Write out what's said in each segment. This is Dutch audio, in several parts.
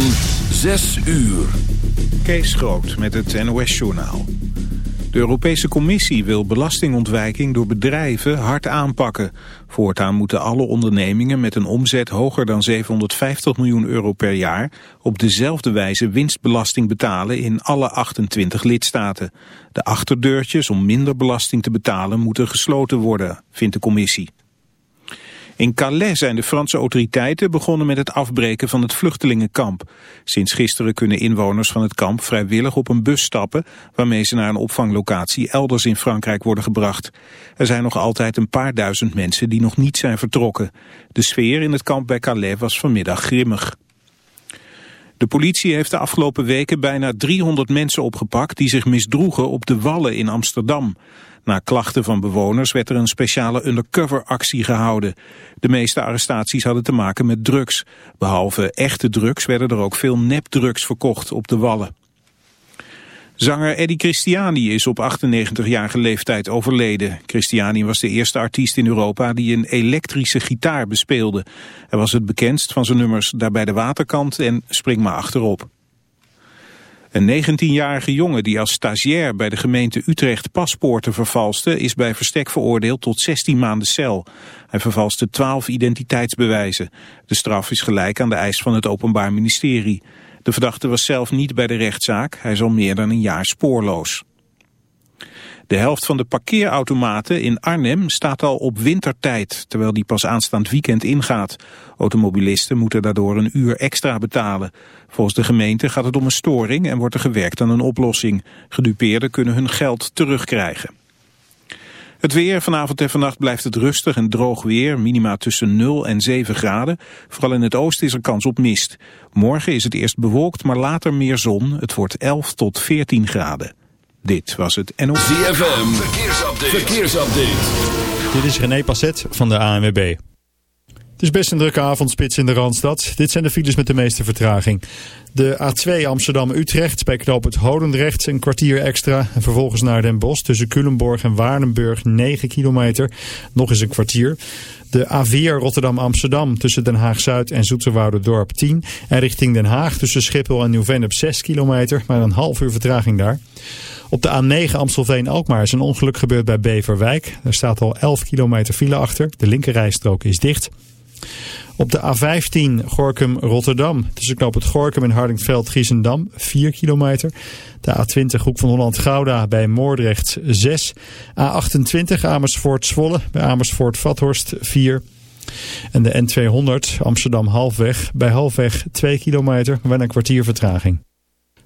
van 6 uur. Kees Groot met het NOS-journaal. De Europese Commissie wil belastingontwijking door bedrijven hard aanpakken. Voortaan moeten alle ondernemingen met een omzet hoger dan 750 miljoen euro per jaar... op dezelfde wijze winstbelasting betalen in alle 28 lidstaten. De achterdeurtjes om minder belasting te betalen moeten gesloten worden, vindt de Commissie. In Calais zijn de Franse autoriteiten begonnen met het afbreken van het vluchtelingenkamp. Sinds gisteren kunnen inwoners van het kamp vrijwillig op een bus stappen... waarmee ze naar een opvanglocatie elders in Frankrijk worden gebracht. Er zijn nog altijd een paar duizend mensen die nog niet zijn vertrokken. De sfeer in het kamp bij Calais was vanmiddag grimmig. De politie heeft de afgelopen weken bijna 300 mensen opgepakt... die zich misdroegen op de Wallen in Amsterdam. Na klachten van bewoners werd er een speciale undercover-actie gehouden. De meeste arrestaties hadden te maken met drugs. Behalve echte drugs werden er ook veel nepdrugs verkocht op de Wallen. Zanger Eddie Christiani is op 98-jarige leeftijd overleden. Christiani was de eerste artiest in Europa die een elektrische gitaar bespeelde. Hij was het bekendst van zijn nummers Daar bij de waterkant en Spring maar achterop. Een 19-jarige jongen die als stagiair bij de gemeente Utrecht paspoorten vervalste... is bij verstek veroordeeld tot 16 maanden cel. Hij vervalste 12 identiteitsbewijzen. De straf is gelijk aan de eis van het Openbaar Ministerie. De verdachte was zelf niet bij de rechtszaak. Hij is al meer dan een jaar spoorloos. De helft van de parkeerautomaten in Arnhem staat al op wintertijd, terwijl die pas aanstaand weekend ingaat. Automobilisten moeten daardoor een uur extra betalen. Volgens de gemeente gaat het om een storing en wordt er gewerkt aan een oplossing. Gedupeerden kunnen hun geld terugkrijgen. Het weer, vanavond en vannacht blijft het rustig en droog weer, minima tussen 0 en 7 graden. Vooral in het oosten is er kans op mist. Morgen is het eerst bewolkt, maar later meer zon. Het wordt 11 tot 14 graden. Dit was het NOS. ZFM, verkeersupdate. verkeersupdate. Dit is René Passet van de ANWB. Het is best een drukke avondspits in de Randstad. Dit zijn de files met de meeste vertraging. De A2 Amsterdam-Utrecht bij knoop het Hodendrecht een kwartier extra. En vervolgens naar Den Bosch tussen Culemborg en Waardenburg 9 kilometer. Nog eens een kwartier. De A4 Rotterdam-Amsterdam tussen Den Haag-Zuid en Dorp 10. En richting Den Haag tussen Schiphol en Nieuw-Vennep 6 kilometer. Maar een half uur vertraging daar. Op de A9 Amstelveen-Alkmaar is een ongeluk gebeurd bij Beverwijk. Er staat al 11 kilometer file achter. De linkerrijstrook is dicht. Op de A15 Gorkum-Rotterdam tussen knoop het Gorkum en Hardingveld-Giessendam 4 kilometer. De A20 Hoek van Holland-Gouda bij Moordrecht 6. A28 Amersfoort-Zwolle bij Amersfoort-Vathorst 4. En de N200 Amsterdam-Halfweg bij Halfweg 2 kilometer met een kwartier vertraging.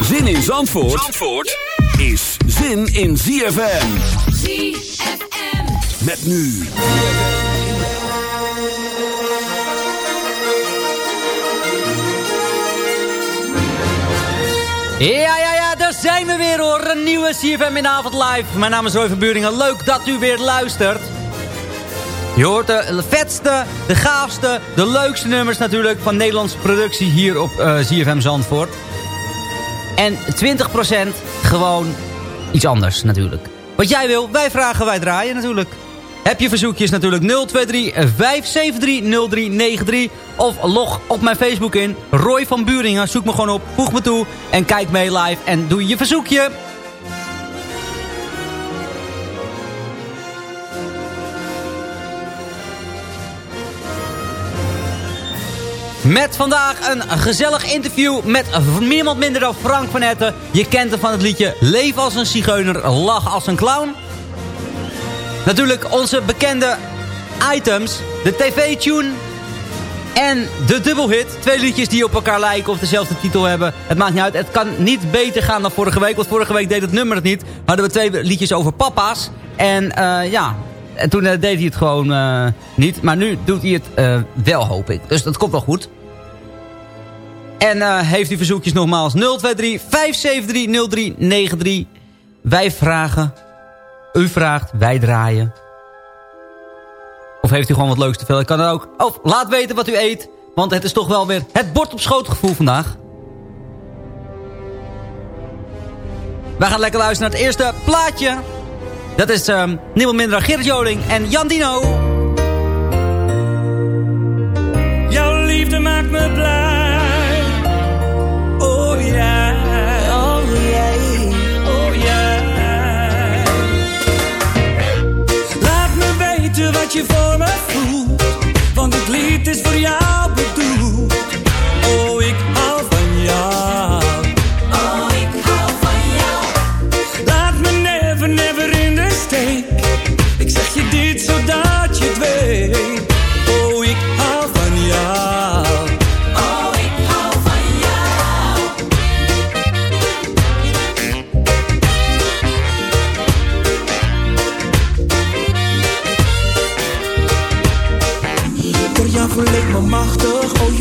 Zin in Zandvoort, Zandvoort is zin in ZFM. ZFM. Met nu. Ja, ja, ja, daar zijn we weer hoor. Een nieuwe CFM in de avond live. Mijn naam is Roy van Buringen. Leuk dat u weer luistert. Je hoort de vetste, de gaafste, de leukste nummers natuurlijk van Nederlandse productie hier op uh, eh, ZFM Zandvoort. En 20% gewoon iets anders natuurlijk. Wat jij wil, wij vragen, wij draaien natuurlijk. Heb je verzoekjes natuurlijk 023 573 0393 of log op mijn Facebook in. Roy van Buringen, zoek me gewoon op, voeg me toe en kijk mee live en doe je verzoekje. Met vandaag een gezellig interview met niemand minder dan Frank van Etten. Je kent hem van het liedje Leef als een zigeuner, lach als een clown. Natuurlijk onze bekende items. De tv-tune en de dubbelhit. Twee liedjes die op elkaar lijken of dezelfde titel hebben. Het maakt niet uit. Het kan niet beter gaan dan vorige week. Want vorige week deed het nummer het niet. Hadden we twee liedjes over papa's. En uh, ja, en toen uh, deed hij het gewoon uh, niet. Maar nu doet hij het wel, hoop ik. Dus dat komt wel goed. En heeft u verzoekjes nogmaals 023 573 0393. Wij vragen. U vraagt, wij draaien. Of heeft u gewoon wat leuks te veel? Ik kan er ook. Of laat weten wat u eet. Want het is toch wel weer het bord op schoot gevoel vandaag. Wij gaan lekker luisteren naar het eerste plaatje. Dat is um, niemand minder dan Gerrit Joling en Jan Dino. Jouw liefde maakt me blij. Oh ja. Oh ja. Oh ja. Laat me weten wat je voor me voelt. Want het lied is voor jou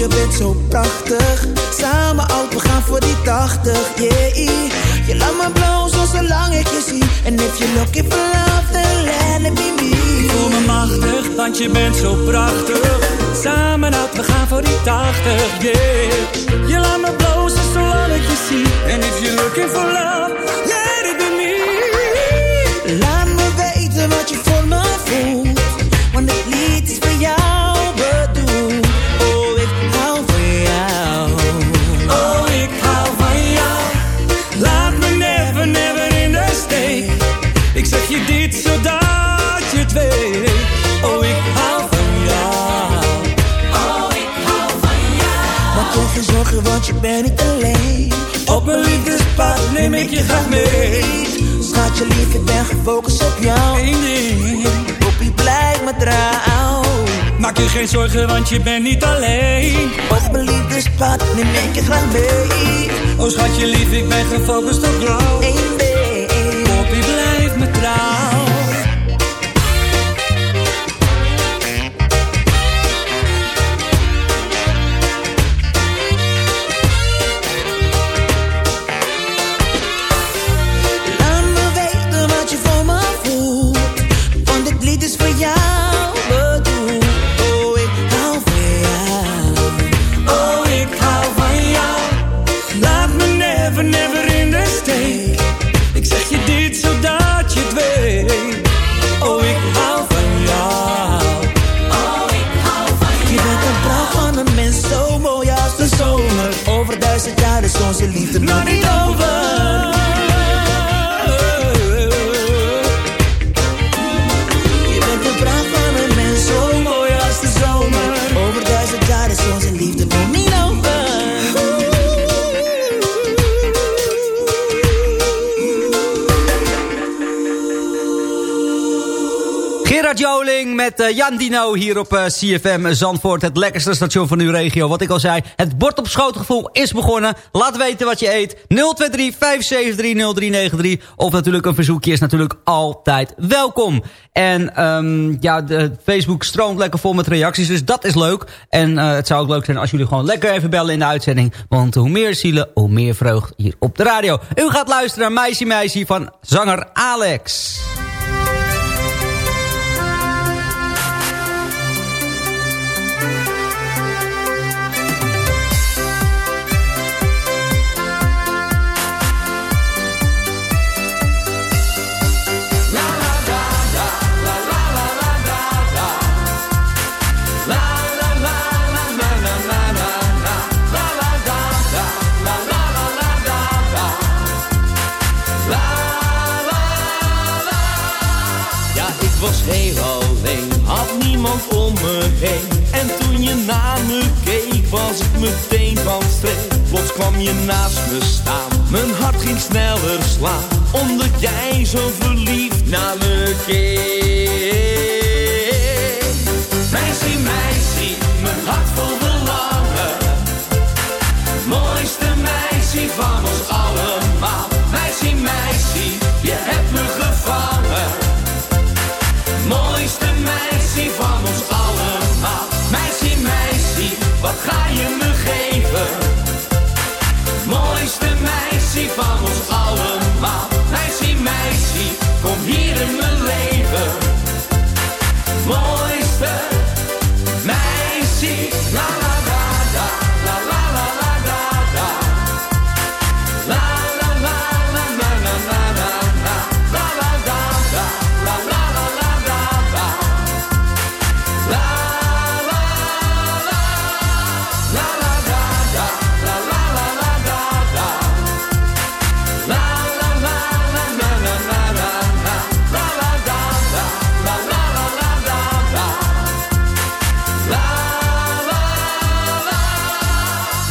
je bent zo prachtig. Samen oud, we gaan voor die 80, yeah. Je laat me blozen zolang ik je zie. En if you're looking for love, then let it be me. Ik voel me machtig, want je bent zo prachtig. Samen uit, we gaan voor die 80, yeah. Je laat me blozen zolang ik je zie. En if you're looking for love, let it be me. Laat me weten wat je voor me voelt. Want het lied is voor jou geen zorgen, want je bent niet alleen. Op mijn liefdespad neem ik je graag mee. Schat je lief, ik ben gefocust op jou. Eén ding. Blijf me trouw. Maak je geen zorgen, want je bent niet alleen. Op mijn liefdespad neem ik je graag mee. Oh schatje lief, ik ben gefocust op jou. Met uh, Jan Dino hier op uh, CFM Zandvoort. Het lekkerste station van uw regio. Wat ik al zei, het bord op schootgevoel is begonnen. Laat weten wat je eet. 023-573-0393. Of natuurlijk een verzoekje is natuurlijk altijd welkom. En um, ja, de Facebook stroomt lekker vol met reacties. Dus dat is leuk. En uh, het zou ook leuk zijn als jullie gewoon lekker even bellen in de uitzending. Want hoe meer zielen, hoe meer vreugd hier op de radio. U gaat luisteren naar Meisje Meisje van zanger Alex. niemand om me heen. En toen je naar me keek, was ik meteen van streek. Plots kwam je naast me staan, mijn hart ging sneller slaan. Omdat jij zo verliefd naar me keek. Meisje, meisje, mijn hart vol verlangen. Mooiste meisje van ons allemaal. Ga je me geven?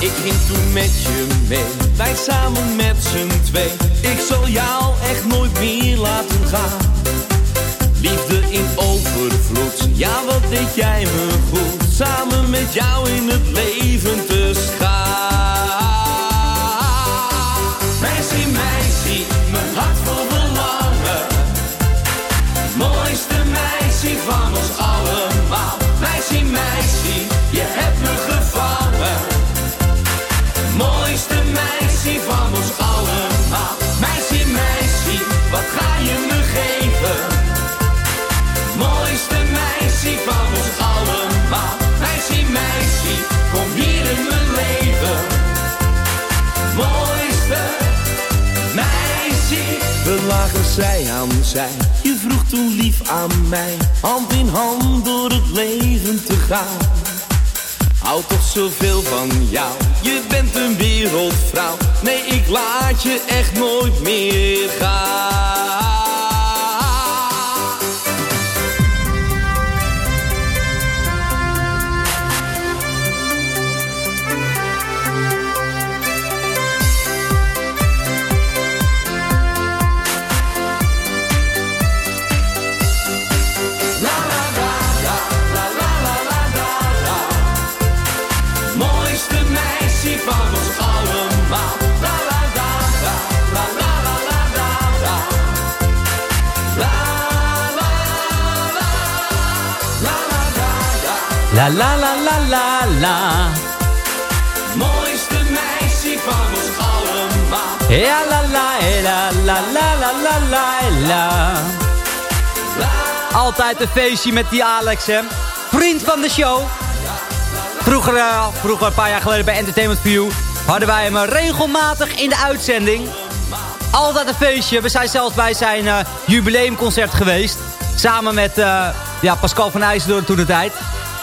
Ik ging toen met je mee, wij samen met z'n twee. Ik zal jou echt nooit meer laten gaan. Liefde in overvloed, ja wat deed jij me goed. Samen met jou in het leven te staan. Meisje, meisje, mijn hart vol verlangen. Mooiste meisje van ons allemaal. Meisje, meisje, zij aan zij. Je vroeg toen lief aan mij. Hand in hand door het leven te gaan. Hou toch zoveel van jou. Je bent een wereldvrouw. Nee, ik laat je echt nooit meer gaan. La. La la la la la. Mooiste meisje van ons allemaal. Ja la la, eh, la la la la la la la. Altijd een feestje met die Alex, hè. Vriend van de show. Vroeger, eh, vroeger een paar jaar geleden bij Entertainment View... hadden wij hem eh, regelmatig in de uitzending. Altijd een feestje. We zijn zelfs bij zijn eh, jubileumconcert geweest. Samen met eh, ja, Pascal van IJsseldoorn toen de tijd.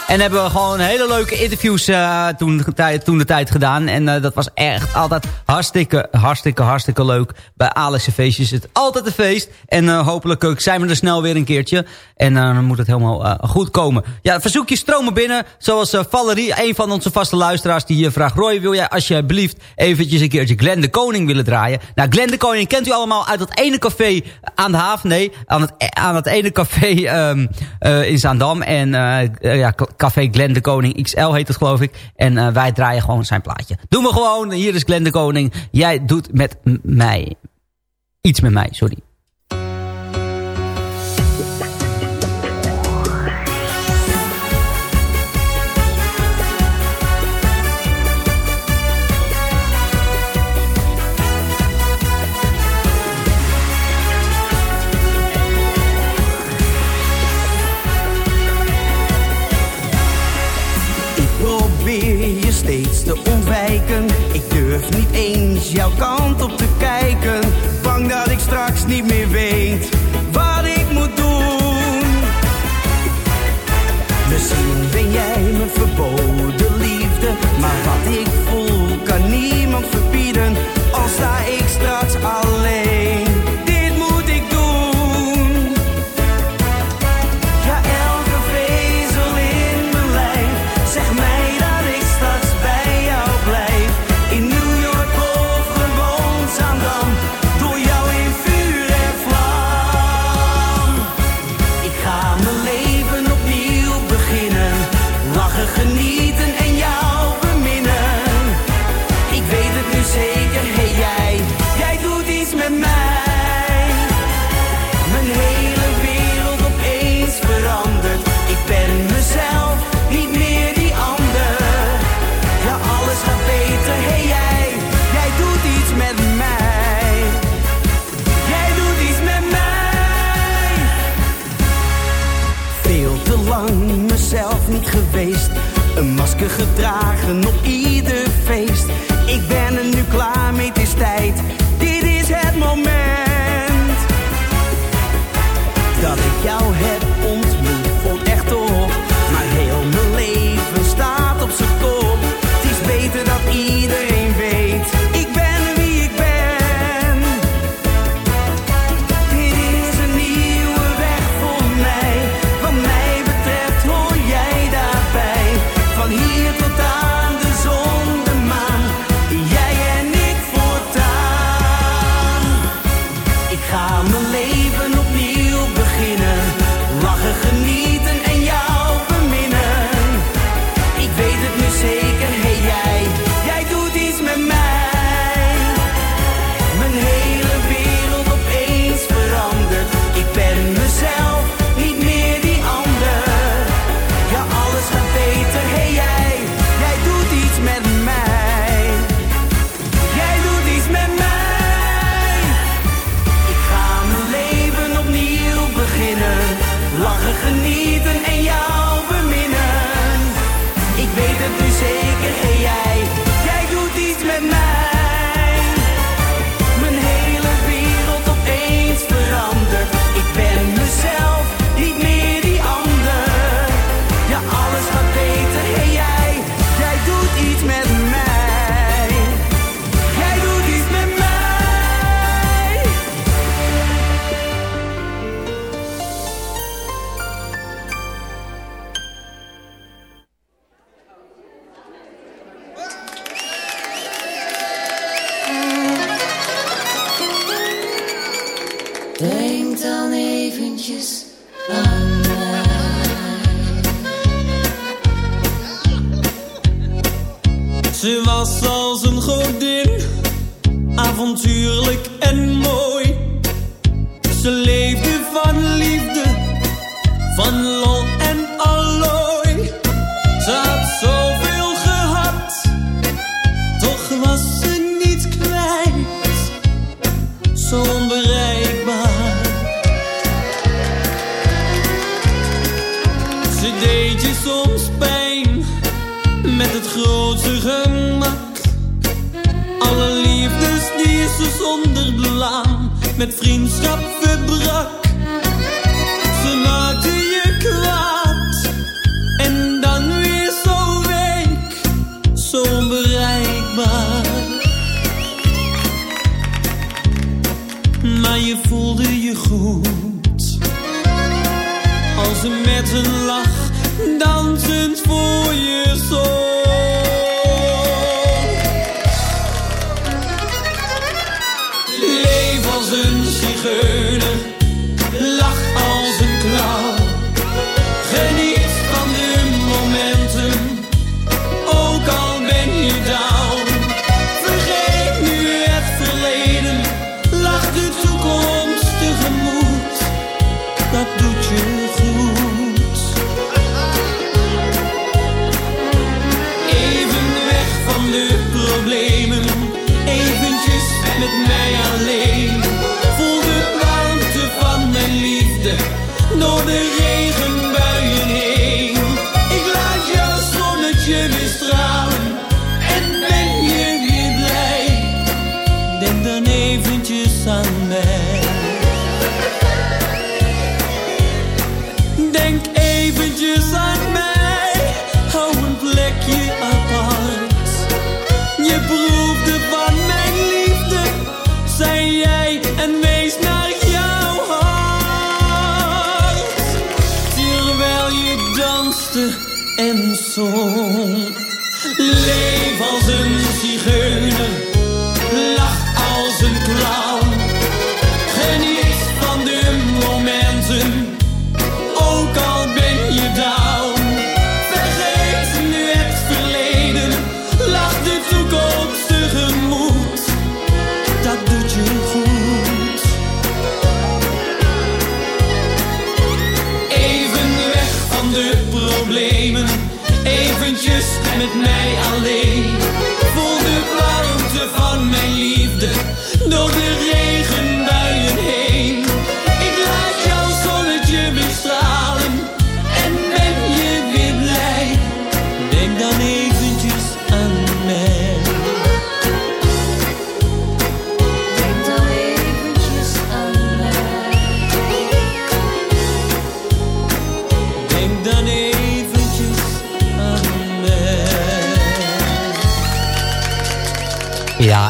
En hebben we gewoon hele leuke interviews eh, toen, toen de tijd gedaan. En eh, dat was echt altijd hartstikke, hartstikke, hartstikke leuk. Bij Alex' feestjes is het altijd een feest. En eh, hopelijk zijn we er snel weer een keertje. En dan moet het helemaal goed komen. Ja, verzoekjes stromen binnen. Zoals Valerie, een van onze vaste luisteraars, die vraagt... Roy, wil jij alsjeblieft eventjes een keertje Glenn de Koning willen draaien? Nou, Glenn de Koning kent u allemaal uit dat ene café aan de haven. Nee, aan het, aan het ene café eh, in Zaandam. En ja, café Glenn de Koning XL heet het geloof ik. En eh, wij draaien gewoon zijn plaatje. Doen we gewoon. Hier is Glenn de Koning. Jij doet met mij. Iets met mij, sorry. Te ontwijken. Ik durf niet eens jouw kant op te kijken. Bang dat ik straks niet meer weet wat ik moet doen. Misschien ben jij mijn verboden liefde. Maar wat ik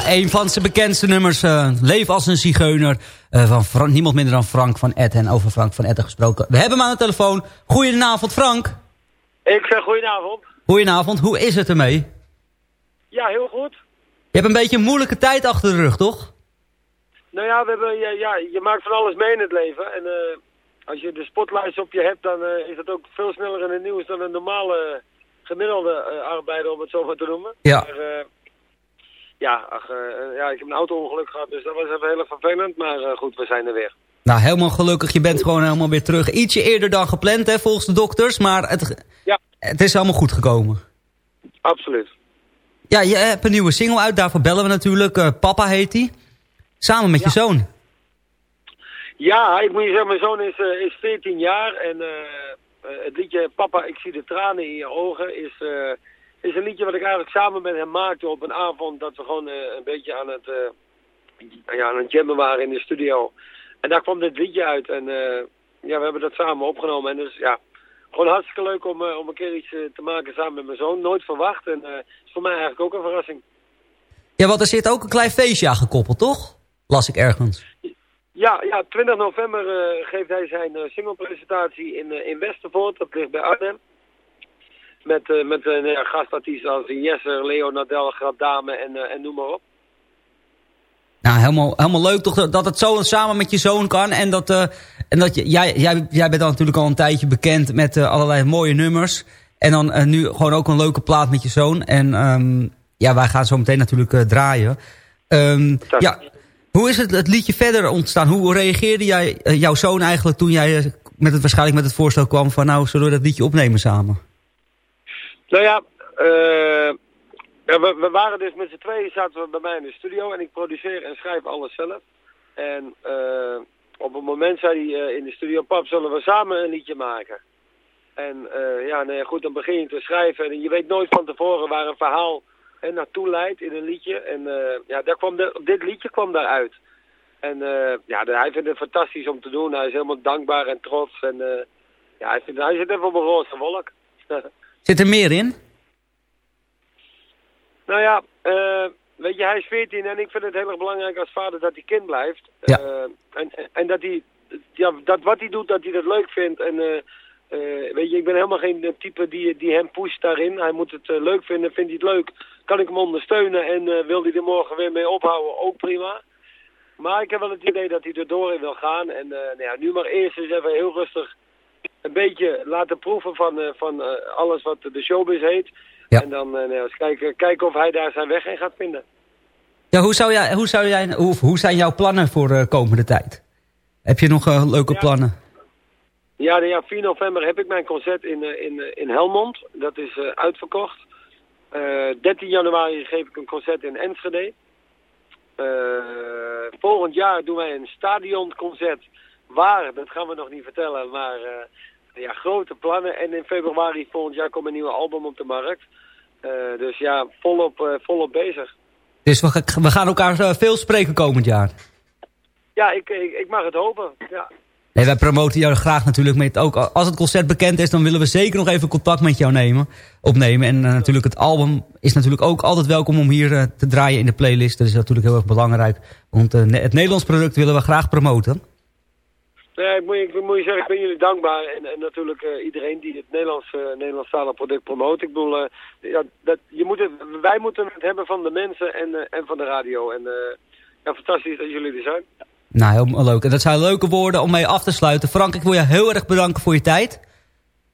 een van zijn bekendste nummers, eh, Leef als een zigeuner, eh, van niemand minder dan Frank van Etten. Over Frank van Etten gesproken. We hebben hem aan de telefoon. Goedenavond Frank. Ik zeg goedenavond. Goedenavond, hoe is het ermee? Ja, heel goed. Je hebt een beetje een moeilijke tijd achter de rug, toch? Nou ja, we hebben, ja, ja, je maakt van alles mee in het leven. En eh, als je de spotlights op je hebt, dan is dat ook veel sneller in het nieuws dan een normale gemiddelde arbeider, om het zo maar te noemen. Ja. Maar, ja, ach, eh, ja, ik heb een auto-ongeluk gehad, dus dat was even heel vervelend. Maar eh, goed, we zijn er weer. Nou, helemaal gelukkig. Je bent gewoon helemaal weer terug. Ietsje eerder dan gepland, hè, volgens de dokters. Maar het, Ja. het is allemaal goed gekomen. Absoluut. Ja, je hebt een nieuwe single uit. Daarvoor bellen we natuurlijk. Eh, Papa heet die. Samen met je zoon. Ja, ik moet je zeggen, mijn zoon is, eh, is 14 jaar en eh, eh, het liedje Papa, ik zie de tranen in je ogen is, eh, is een liedje wat ik eigenlijk samen met hem maakte op een avond dat we gewoon eh, een beetje aan het, eh, ja, aan het jammen waren in de studio. En daar kwam dit liedje uit en eh, ja, we hebben dat samen opgenomen en dus ja, gewoon hartstikke leuk om, om een keer iets te maken samen met mijn zoon. Nooit verwacht en is voor mij eigenlijk ook een verrassing. Ja, want er zit ook een klein feestje aan gekoppeld, toch? Las ik ergens. Ja, ja 20 november geeft hij zijn singlepresentatie in, in Westervoort. Dat ligt bij Arnhem. Met, eh, met een ja, gastartiesten als Jesse, Leo Nadel, Grad Dame en, eh, en noem maar op. Nou, helemaal, helemaal leuk toch dat- het zo samen met je zoon kan. En dat, eh, en dat je, jij, jij, jij bent dan natuurlijk al een tijdje bekend met eh, allerlei mooie nummers. En dan eh, nu gewoon ook een leuke plaat met je zoon. En ehm, ja, wij gaan zo meteen natuurlijk eh, draaien. Ehm, ja, hoe is het, het liedje verder ontstaan? Hoe reageerde jij, eh, jouw zoon eigenlijk toen jij eh, met het, waarschijnlijk met het voorstel kwam van... nou, zullen we dat liedje opnemen samen? Nou ja, eh, we, waren dus met z'n tweeën zaten we bij mij in de studio en ik produceer en schrijf alles zelf. En eh, op een moment zei hij eh, in de studio, pap, zullen we samen een liedje maken? En ja, nee, goed, dan begin je te schrijven en je weet nooit van tevoren waar een verhaal eh, naartoe leidt in een liedje. En ja, daar kwam de, dit liedje kwam daaruit. En ja, hij vindt het fantastisch om te doen. Hij is helemaal dankbaar en trots. En ja, hij, vindt, hij zit even op een roze wolk. Zit er meer in? Nou ja, eh, weet je, hij is 14 en ik vind het heel erg belangrijk als vader dat hij kind blijft. Ja. Eh, en, en dat hij, ja, dat wat hij doet, dat hij dat leuk vindt. En eh, weet je, ik ben helemaal geen type die, die hem pusht daarin. Hij moet het leuk vinden, vindt hij het leuk, kan ik hem ondersteunen. En wil hij er morgen weer mee ophouden, ook prima. Maar ik heb wel het idee dat hij er door in wil gaan. En nou ja, nu maar eerst eens even heel rustig een beetje laten proeven van, eh, van eh, alles wat de showbiz heet. Ja. En dan eh, eens kijken, kijken of hij daar zijn weg in gaat vinden. Ja, hoe, zou jij, hoe, zou jij, hoe, hoe zijn jouw plannen voor de komende tijd? Heb je nog leuke Ja. plannen? Ja, ja, 4 november heb ik mijn concert in, in, in Helmond. Dat is uitverkocht. Eh 13 januari geef ik een concert in Enschede. Volgend jaar doen wij een stadionconcert. Waar, dat gaan we nog niet vertellen. Maar ja, grote plannen. En in februari volgend jaar komt een nieuwe album op de markt. Eh, dus ja, volop, eh, volop bezig. Dus we, ga- we gaan elkaar eh, veel spreken komend jaar. Ja, ik, ik, ik mag het hopen. Ja. Nee, wij promoten jou graag natuurlijk met ook. Als het concert bekend is, dan willen we zeker nog even contact met jou nemen, opnemen. En natuurlijk het album is natuurlijk ook altijd welkom om hier te draaien in de playlist. Dat is natuurlijk heel erg belangrijk. Want het Nederlands product willen we graag promoten. Nee, ik moet, ik moet je zeggen, ik ben jullie dankbaar. En, en natuurlijk eh, iedereen die het Nederlands, eh Nederlandstalige product promoot. Ik bedoel, eh, ja, dat, je moet het, wij moeten het hebben van de mensen en, eh, en van de radio. En ja, fantastisch dat jullie er zijn. Nou, heel leuk. En dat zijn leuke woorden om mee af te sluiten. Frank, ik wil je heel erg bedanken voor je tijd.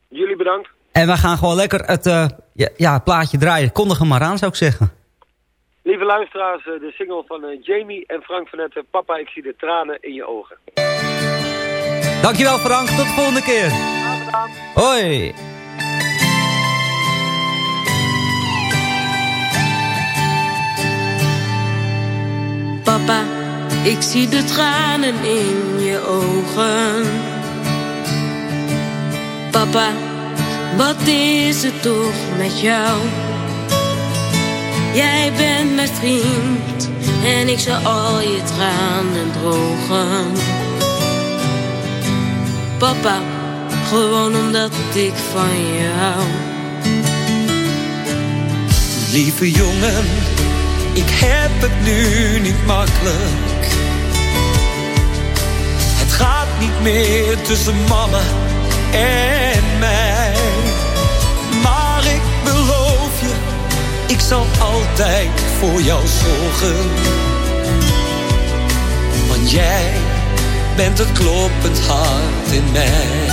Jullie bedankt. En we gaan gewoon lekker het, ja, ja, plaatje draaien. Kondig hem maar aan, zou ik zeggen. Lieve luisteraars, de single van Jamie en Frank van Etten. Papa, ik zie de tranen in je ogen. Dankjewel Frank, tot de volgende keer. Hoi. Papa, ik zie de tranen in je ogen. Papa, Wat is het toch met jou? Jij bent mijn vriend en ik zal al je tranen drogen. Papa, gewoon omdat ik van je hou. Lieve jongen, ik heb het nu niet makkelijk. Het gaat niet meer tussen mama en mij. Maar ik beloof je, ik zal altijd voor jou zorgen. Want jij bent het kloppend hart in mij.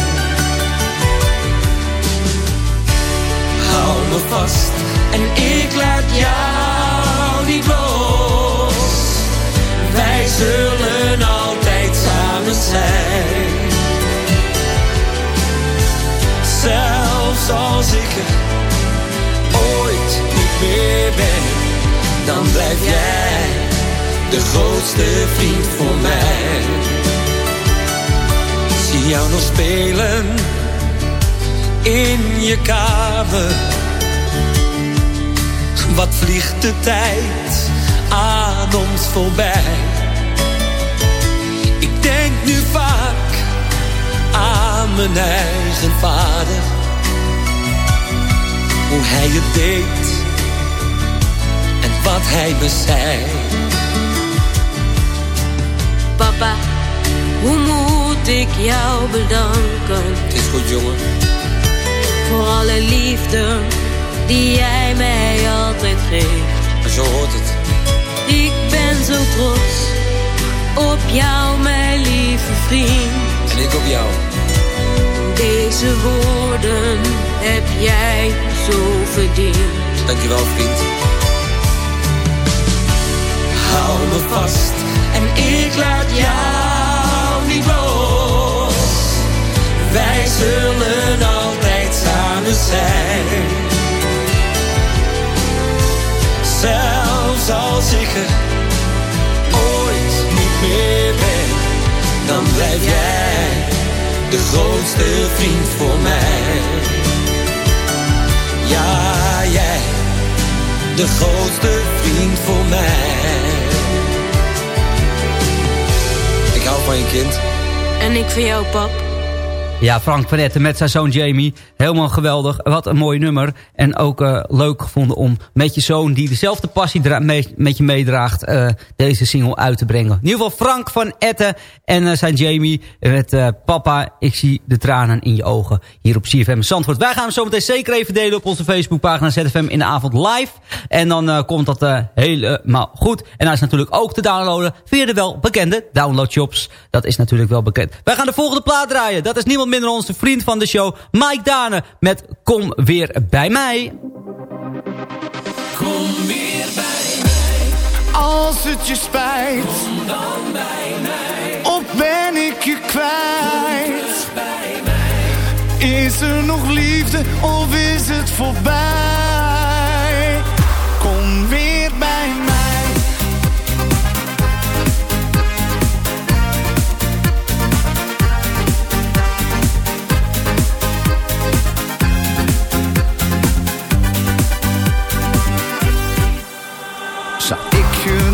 Hou me vast en ik laat jou niet los. Wij zullen altijd samen zijn. Zelfs als ik er ooit niet meer ben, dan blijf jij de grootste vriend voor mij. Zie jou nog spelen in je kamer. Wat vliegt de tijd aan ons voorbij? Ik denk nu vaak aan mijn eigen vader. Hoe hij het deed en wat hij me zei. Papa, hoe moet ik jou bedanken? Het is goed jongen. Voor alle liefde die jij mij altijd geeft. Maar zo hoort het. Ik ben zo trots op jou, mijn lieve vriend. En ik op jou. Deze woorden heb jij zo verdiend. Dankjewel vriend. Hou me vast en ik laat jou Wij zullen altijd samen zijn. Zelfs als ik er ooit niet meer ben, dan blijf jij de grootste vriend voor mij. Ja, jij, de grootste vriend voor mij. Ik hou van je kind. En ik van jou, pap. Ja, Frank van Etten met zijn zoon Jamie. Helemaal geweldig. Wat een mooi nummer. En ook uh, leuk gevonden om met je zoon... die dezelfde passie met je meedraagt... Uh, deze single uit te brengen. In ieder geval Frank van Etten en uh, zijn Jamie... met papa, ik zie de tranen in je ogen. Hier op CFM Zandvoort. Wij gaan hem zometeen zeker even delen op onze Facebookpagina ZFM in de avond live. En dan komt dat helemaal goed. En hij is natuurlijk ook te downloaden... via de wel bekende downloadshops. Dat is natuurlijk wel bekend. Wij gaan de volgende plaat draaien. Dat is niemand minder onze vriend van de show... Mike Dane met Kom Weer Bij Mij. Kom weer bij mij. Als het je spijt. Kom dan bij mij. Of ben ik je kwijt? Bij mij. Is er nog liefde of is het voorbij?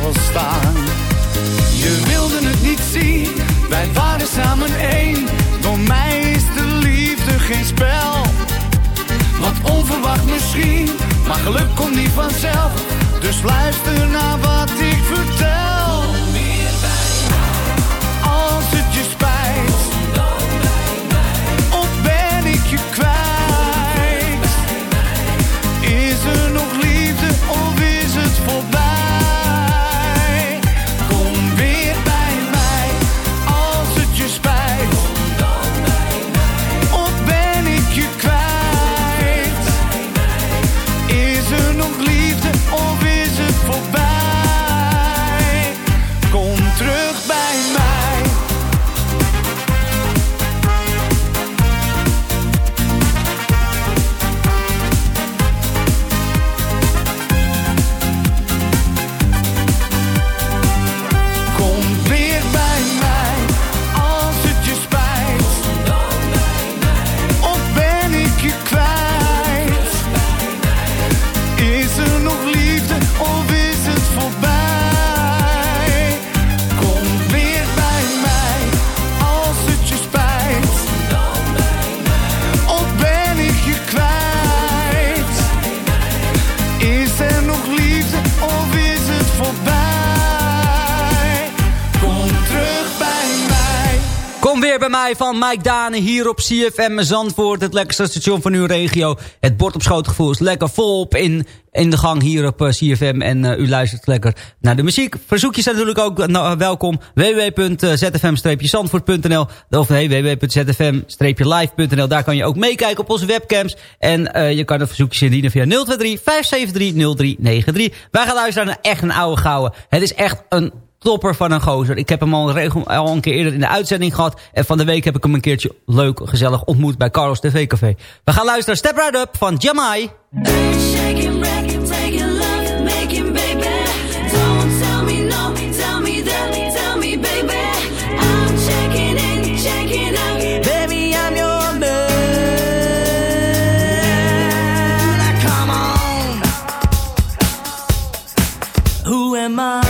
zo staat. mij van Mike Dane hier op CFM Zandvoort. Het lekkerste station van uw regio. Het bord op schootgevoel is lekker volop in, in de gang hier op eh, CFM. En eh, u luistert lekker naar de muziek. Verzoekjes zijn natuurlijk ook eh, nou, welkom. www.zfm-zandvoort.nl Of nee, www.zfm-live.nl Daar kan je ook meekijken op onze webcams. En je kan het verzoekje indienen via 023 573 0393. Wij gaan luisteren naar echt een oude gouden. Het is echt een topper van een gozer. Ik heb hem al, een keer eerder in de uitzending gehad. En van de week heb ik hem een keertje leuk, gezellig ontmoet bij Carlos TV Café. We gaan luisteren Step Right Up van Jamai. Am I?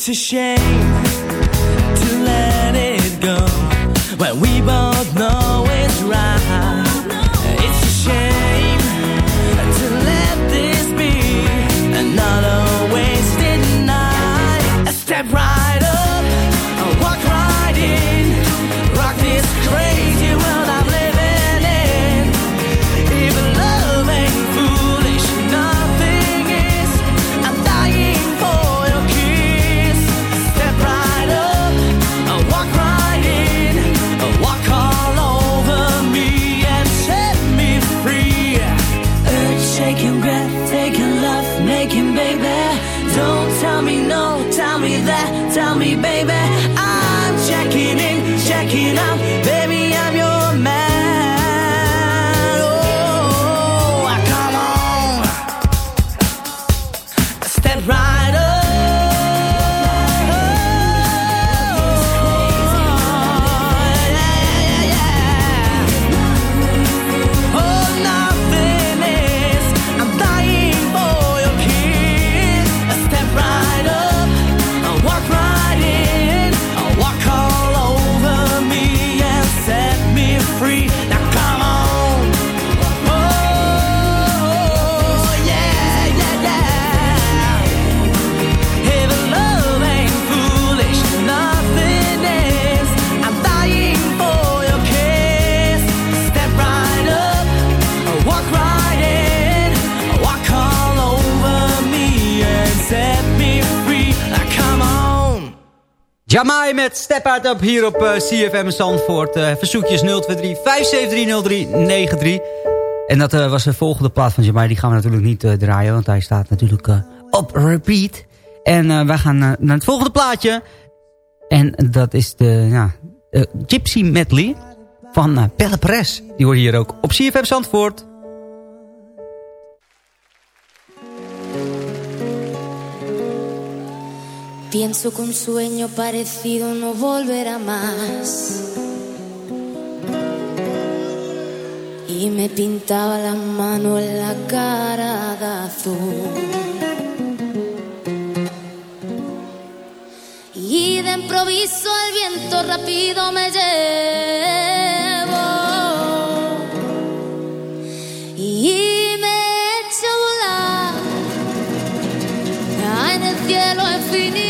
It's a shame to let it go. When we both Step Out Up hier op eh, CFM Zandvoort. Uh, verzoekjes 023-5730393. En dat eh, was de volgende plaat van Jamai. Die gaan we natuurlijk niet draaien, want hij staat natuurlijk op repeat. En wij gaan naar het volgende plaatje. En dat is de ja, Gypsy Medley van Pelle Press. Die je hier ook op CFM Zandvoort. Pienso que un sueño parecido no volverá más. Y me pintaba la mano en la cara de azul. Y de improviso el viento rápido me llevó. Y me echa a volar. Ah, en el cielo infinito.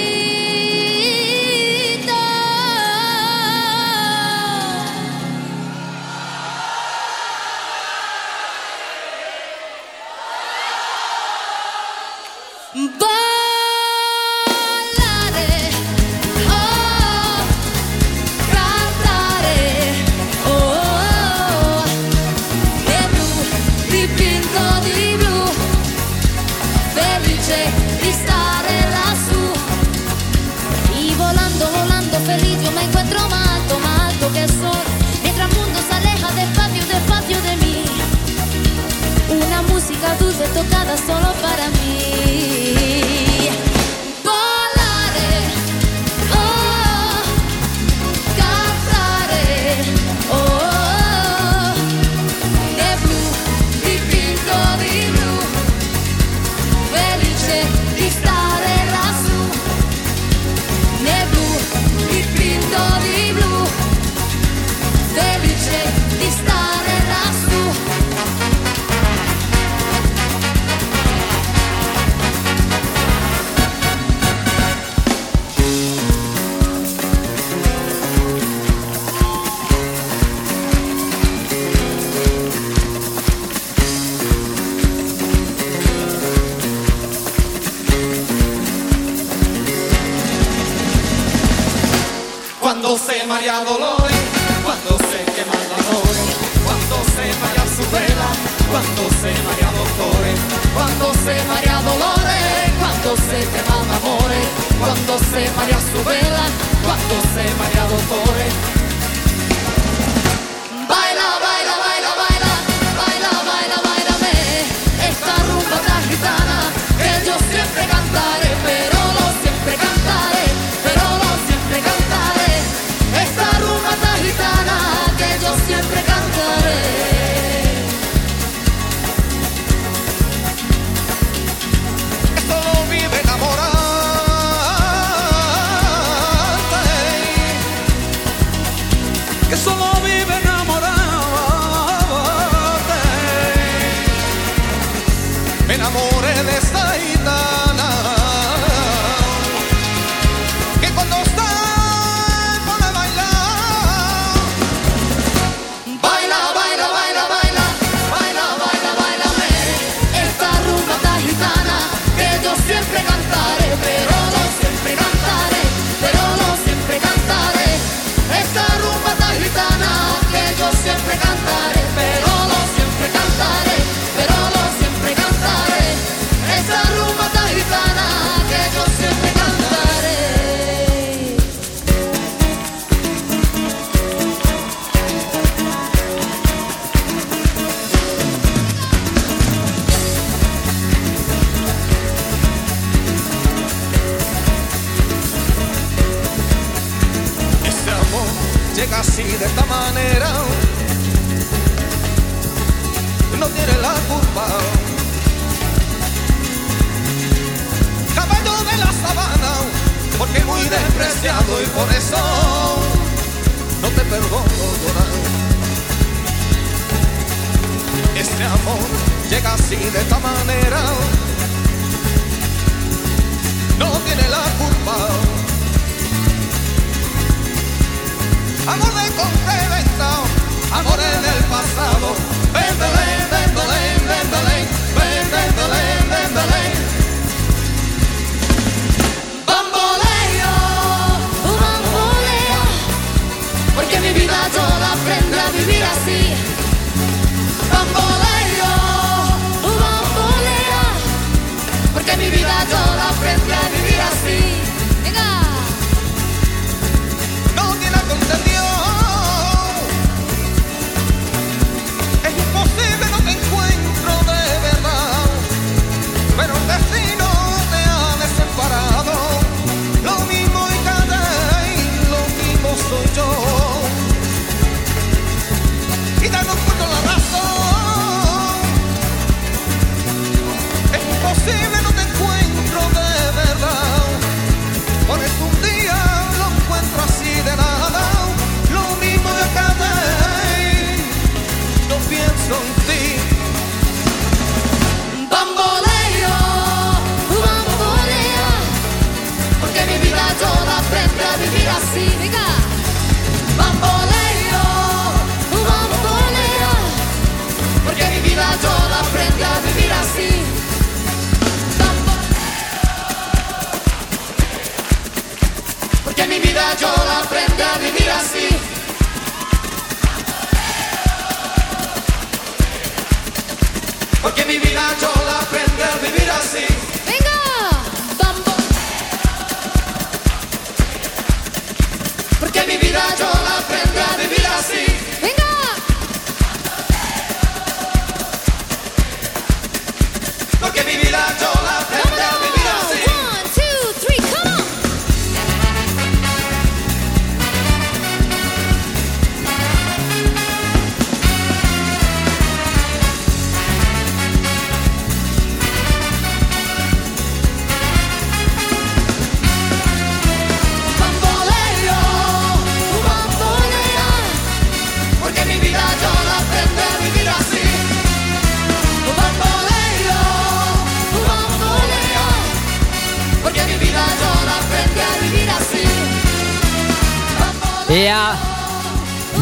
A vivir así. Porque mi vida yo la aprendí a vivir así. Porque mi vida yo la aprendí a vivir así. Venga. Bambo. Porque mi vida yo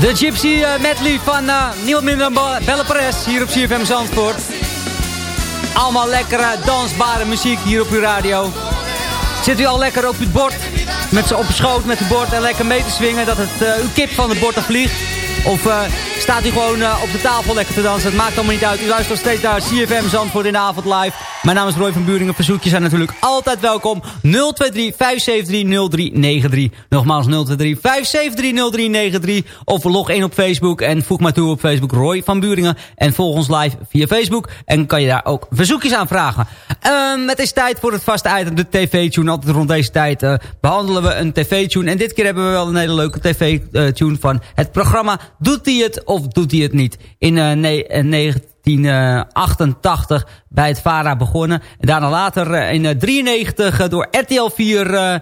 de Gypsy eh, medley van uh, niemand minder Belle Perez hier op CFM Zandvoort. Allemaal lekkere, dansbare muziek hier op uw radio. Zit u al lekker op uw bord, met z'n op schoot met het bord en lekker mee te swingen dat het eh, uw kip van het bord afvliegt? Of staat u gewoon op de tafel lekker te dansen? Het maakt allemaal niet uit. U luistert nog steeds naar CFM Zandvoort in de avond live. Mijn naam is Roy van Buringen. Verzoekjes zijn natuurlijk altijd welkom. 023 573 0393. Nogmaals 023 573 0393. Of log in op Facebook en voeg mij toe op Facebook Roy van Buringen. En volg ons live via Facebook. En kan je daar ook verzoekjes aan vragen. Ehm, het is tijd voor het vaste item, de tv-tune. Altijd rond deze tijd eh, behandelen we een tv-tune. En dit keer hebben we wel een hele leuke tv-tune van het programma Doet hij het of doet hij het niet? In eh, ne- eh, 1988 bij het VARA begonnen. En daarna later eh, in 1993 door RTL 4 eh, eh,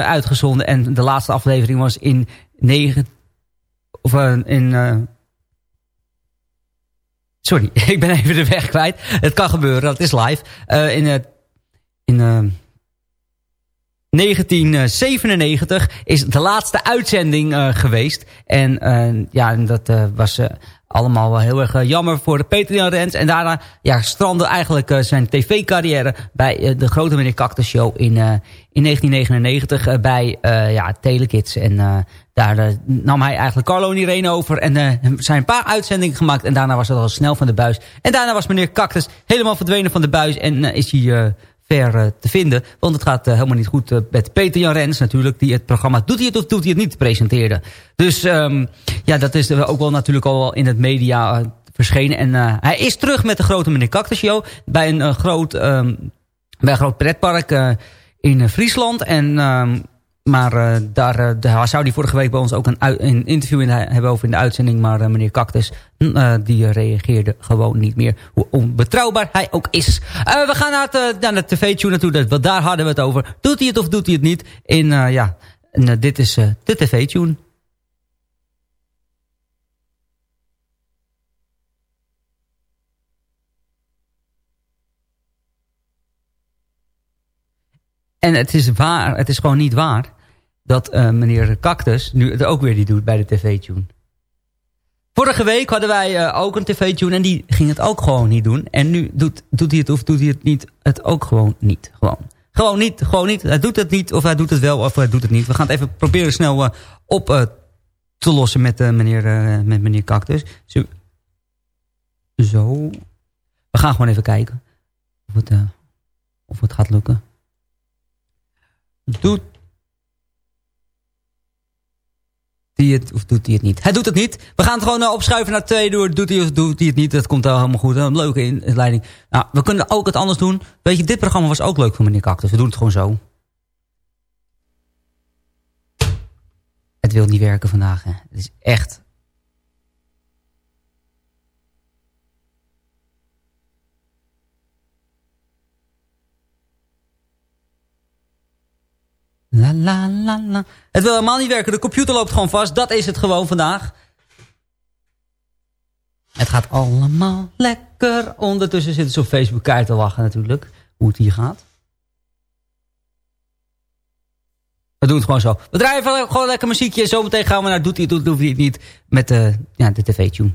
uitgezonden. En de laatste aflevering was in 9... Of eh, in... eh, sorry, ik ben even de weg kwijt. Het kan gebeuren, dat is live. Eh, in... eh, in eh, 1997 is de laatste uitzending eh, geweest. En eh, ja, dat eh, was eh, allemaal wel heel erg eh, jammer voor de Peter Jan Rens. En daarna ja, strandde eigenlijk eh, zijn tv-carrière bij eh, de Grote Meneer Cactus Show in, in 1999 eh, bij ja, Telekids. En daar nam hij eigenlijk Carlo en Irene over en zijn een paar uitzendingen gemaakt. En daarna was het al snel van de buis. En daarna was meneer Cactus helemaal verdwenen van de buis en is hij... eh, te vinden. Want het gaat eh, helemaal niet goed eh, met Peter Jan Rens natuurlijk. Die het programma Doet hij het of doet hij het niet presenteerde. Dus ehm, ja, dat is ook wel natuurlijk al in het media verschenen. En hij is terug met de grote meneer Cactus Show. Bij een groot, ehm, bij een groot pretpark in Friesland. En, ehm, maar eh, daar, eh, daar zou hij vorige week bij ons ook een, een interview in he- hebben over in de uitzending. Maar eh, meneer Cactus, die reageerde gewoon niet meer. Hoe onbetrouwbaar hij ook is. We gaan naar, het, naar de tv-tune naartoe. Want daar hadden we het over. Doet hij het of doet hij het niet? In, ja, dit is de tv-tune. En het is waar, het is gewoon niet waar dat eh, meneer Cactus nu het ook weer niet doet bij de tv-tune. Vorige week hadden wij eh, ook een tv-tune en die ging het ook gewoon niet doen. En nu doet, doet hij het of doet hij het niet, het ook gewoon niet. Gewoon. Gewoon niet, gewoon niet. Hij doet het niet of hij doet het wel of hij doet het niet. We gaan het even proberen snel eh, op te lossen met, meneer, met meneer Cactus. Zo. We gaan gewoon even kijken of het, of het gaat lukken. Doet hij het of doet hij het niet? Hij doet het niet. We gaan het gewoon eh, opschuiven naar twee door. Doet hij of doet hij het niet? Dat komt wel helemaal goed. Een leuke inleiding. Nou, we kunnen ook het anders doen. Weet je, dit programma was ook leuk voor meneer Cactus. We doen het gewoon zo. Het wil niet werken vandaag. Het is echt... La la la la. Het wil helemaal niet werken. De computer loopt gewoon vast. Dat is het gewoon vandaag. Het gaat allemaal lekker. Ondertussen zitten ze op Facebook keihard te lachen natuurlijk. Hoe het hier gaat. We doen het gewoon zo. We draaien gewoon lekker muziekje. Zometeen gaan we naar Doet hij het, doet hij niet. Met eh, ja, de tv-tune.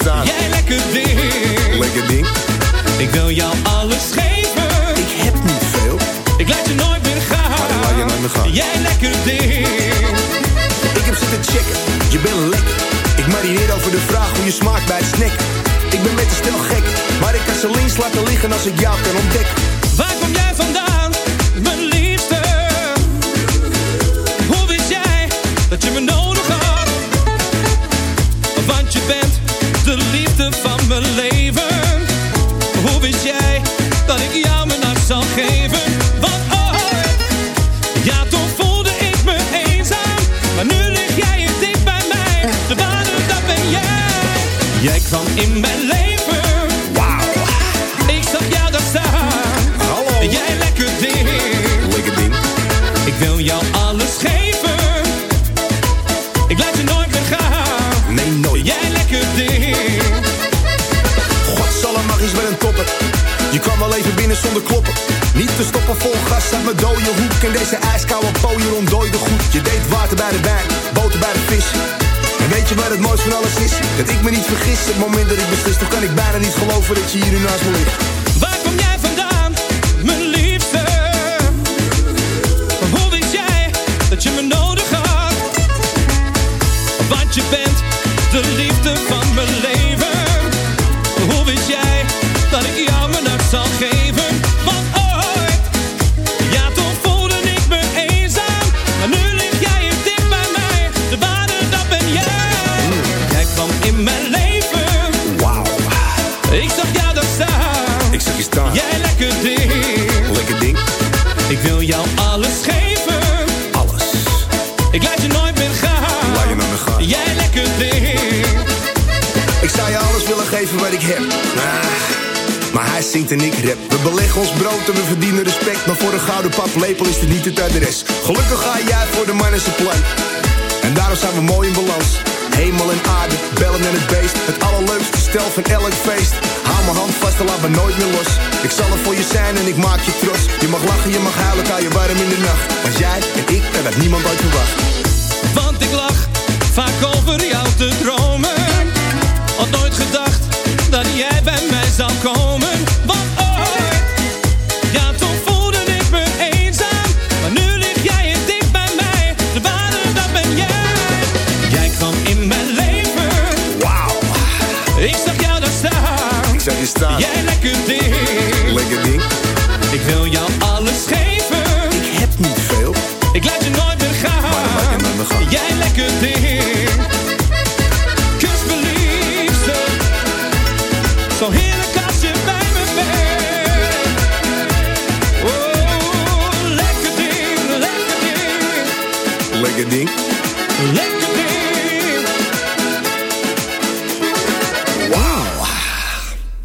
Staan. Jij lekker ding. Lekker ding. Ik wil jou alles geven. Ik heb niet veel. Ik laat je nooit meer gaan. Maar laat je nooit meer gaan. Jij lekker ding. Ik heb zitten checken, je bent lekker. Ik marineer over de vraag hoe je smaakt bij het snack. Ik ben met de stel gek, maar ik kan ze links laten liggen als ik jou kan ontdekken. Waar kom jij vandaan, mijn liefste? Hoe wist jij dat je me nodig Kwam in mijn leven. Wauw. Ik zag jou daar staan. Hallo. Jij lekker ding. Lekker ding. Ik wil jou alles geven. Ik laat je nooit meer gaan. Nee, nooit. Jij lekker ding. Godsalle magisch met een topper. Je kwam wel even binnen zonder kloppen. Niet te stoppen vol gas uit mijn dode hoek. En deze ijskoude pooier ontdooide goed. Je deed water bij de wijn, boter bij de vis. En weet je wat het mooiste van alles is? Dat ik me niet vergis. Het moment dat ik beslis, toch kan ik bijna niet geloven dat je hier nu naast me ligt. Ah, maar hij zingt en ik rap. We beleggen ons brood en we verdienen respect. Maar voor een gouden paplepel is dit niet het adres. Gelukkig ga jij voor de man en zijn plan. En daarom zijn we mooi in balans. Hemel en aarde, bellen en het beest. Het allerleukste stel van elk feest. Hou mijn hand vast en laat me nooit meer los. Ik zal er voor je zijn en ik maak je trots. Je mag lachen, je mag huilen, kan je warm in de nacht. Want jij en ik, en dat niemand ooit verwacht. Want ik lach vaak over jou te dromen. Had nooit gedacht dat jij bij mij zou komen.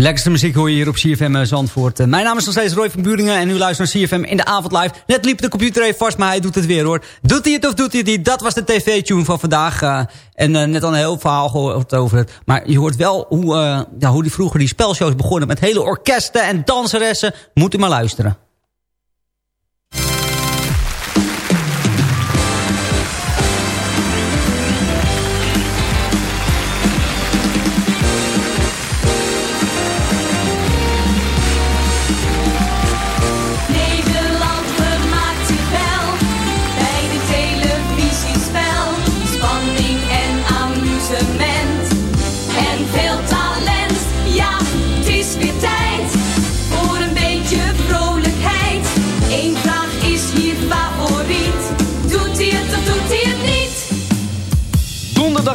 Lekkerste muziek hoor je hier op CFM Zandvoort. Eh, Mijn naam is nog steeds Roy van Buringen en u luistert naar CFM in de avond live. Net liep de computer even vast, maar hij doet het weer hoor. Doet hij het of doet hij het niet? Dat was de tv-tune van vandaag. eh, en eh, net al een heel verhaal gehoord over het. Maar je hoort wel hoe, eh, ja, hoe die vroeger die spelshows begonnen met hele orkesten en danseressen. Moet u maar luisteren.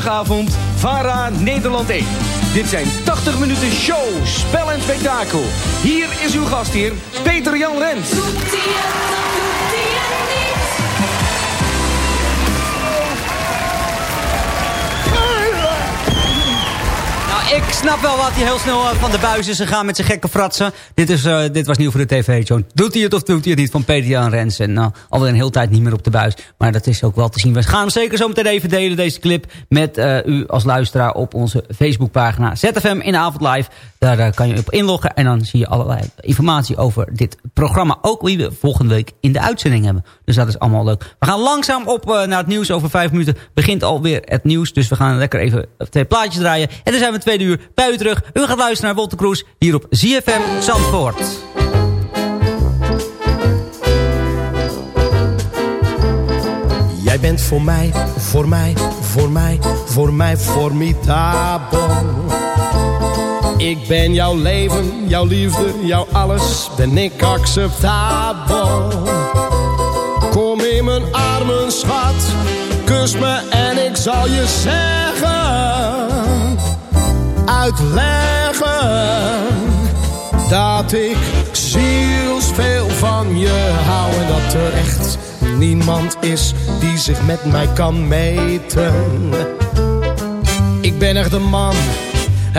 Donderdagavond, VARA Nederland 1. Dit zijn 80 minuten show, spel en spektakel. Hier is uw gastheer, Peter Jan Rens. Ik snap wel wat hij heel snel eh, van de buis is gegaan met zijn gekke fratsen. Dit, is, eh, dit was nieuw voor de tv, John. Doet hij het of doet hij het niet van Peter Jan Rens? En nou, alweer een hele tijd niet meer op de buis. Maar dat is ook wel te zien. We gaan hem zeker zo meteen even delen, deze clip... met eh, u als luisteraar op onze Facebookpagina ZFM in de avond live. Daar eh, kan je op inloggen en dan zie je allerlei informatie over dit programma. Ook wie we volgende week in de uitzending hebben. Dus dat is allemaal leuk. We gaan langzaam op eh, naar het nieuws. Over vijf minuten begint alweer het nieuws. Dus we gaan lekker even twee plaatjes draaien. En dan zijn we het tweede uur terug. U gaat luisteren naar Wolter Kroes hier op ZFM Zandvoort. Jij bent voor mij, voor mij, voor mij, voor mij formidabel. Ik ben jouw leven, jouw liefde, jouw alles, ben ik acceptabel. Kom in mijn armen, schat, kus me en ik zal je zeggen, uitleggen dat ik zielsveel van je hou en dat er echt niemand is die zich met mij kan meten. Ik ben echt de man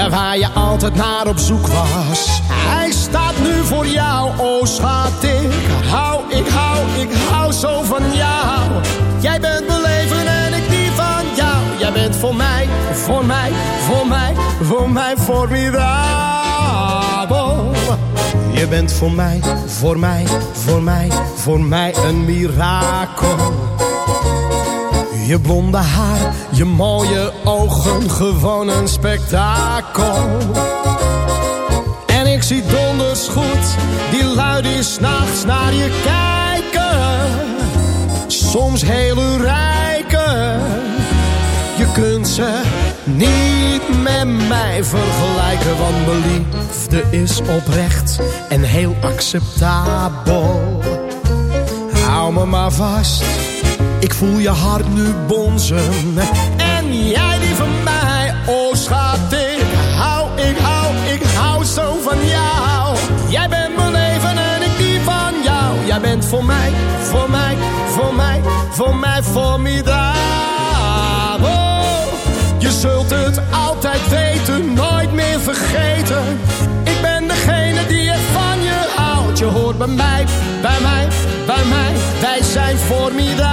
waar je altijd naar op zoek was. Hij staat nu voor jou, oh schat, ik hou, ik hou, ik hou zo van jou. Jij bent voor mij, voor mij, voor mij, voor mij formidabel. Je bent voor mij, voor mij, voor mij, voor mij een mirakel. Je blonde haar, je mooie ogen, gewoon een spektakel. En ik zie donders goed, die lui die s'nachts naar je kijken. Soms hele rijken, je niet met mij vergelijken. Want mijn liefde is oprecht en heel acceptabel. Hou me maar vast, ik voel je hart nu bonzen. En jij die van mij, oh schat, ik hou, ik hou, ik hou zo van jou. Jij bent mijn leven en ik die van jou. Jij bent voor mij, voor mij, voor mij, voor mij formidabel. Zult het altijd weten, nooit meer vergeten. Ik ben degene die het van je houdt. Je hoort bij mij, bij mij, bij mij. Wij zijn formidabel.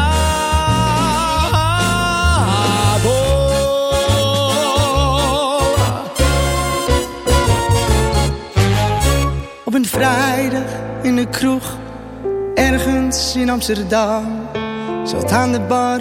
Op een vrijdag in de kroeg, ergens in Amsterdam. Zat aan de bar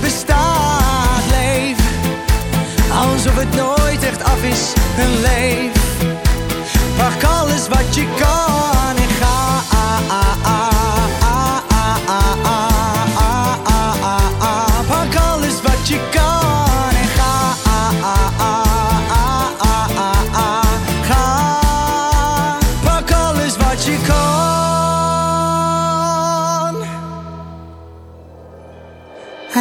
bestaat. Leef alsof het nooit echt af is. Een leef, pak alles wat je kan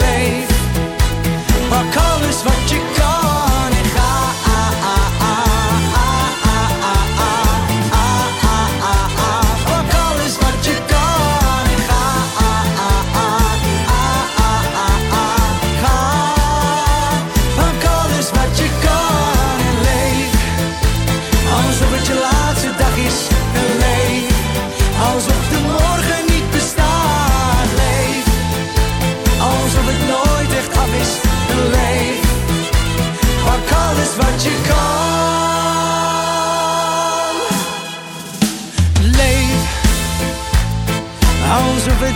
leef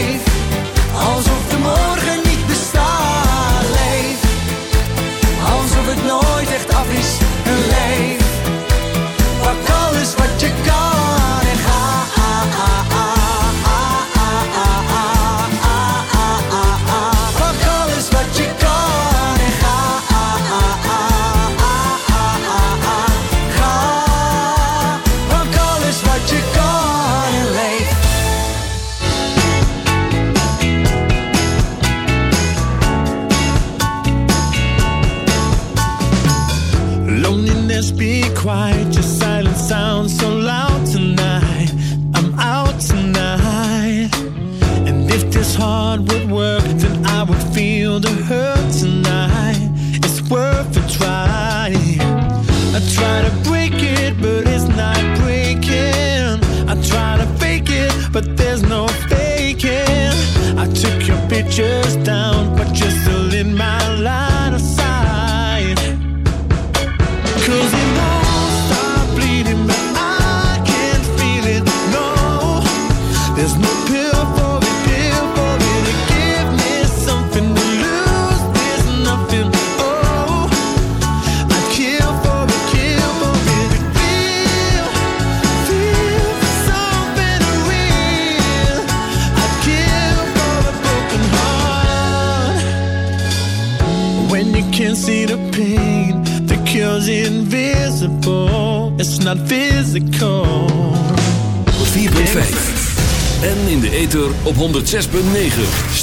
faith.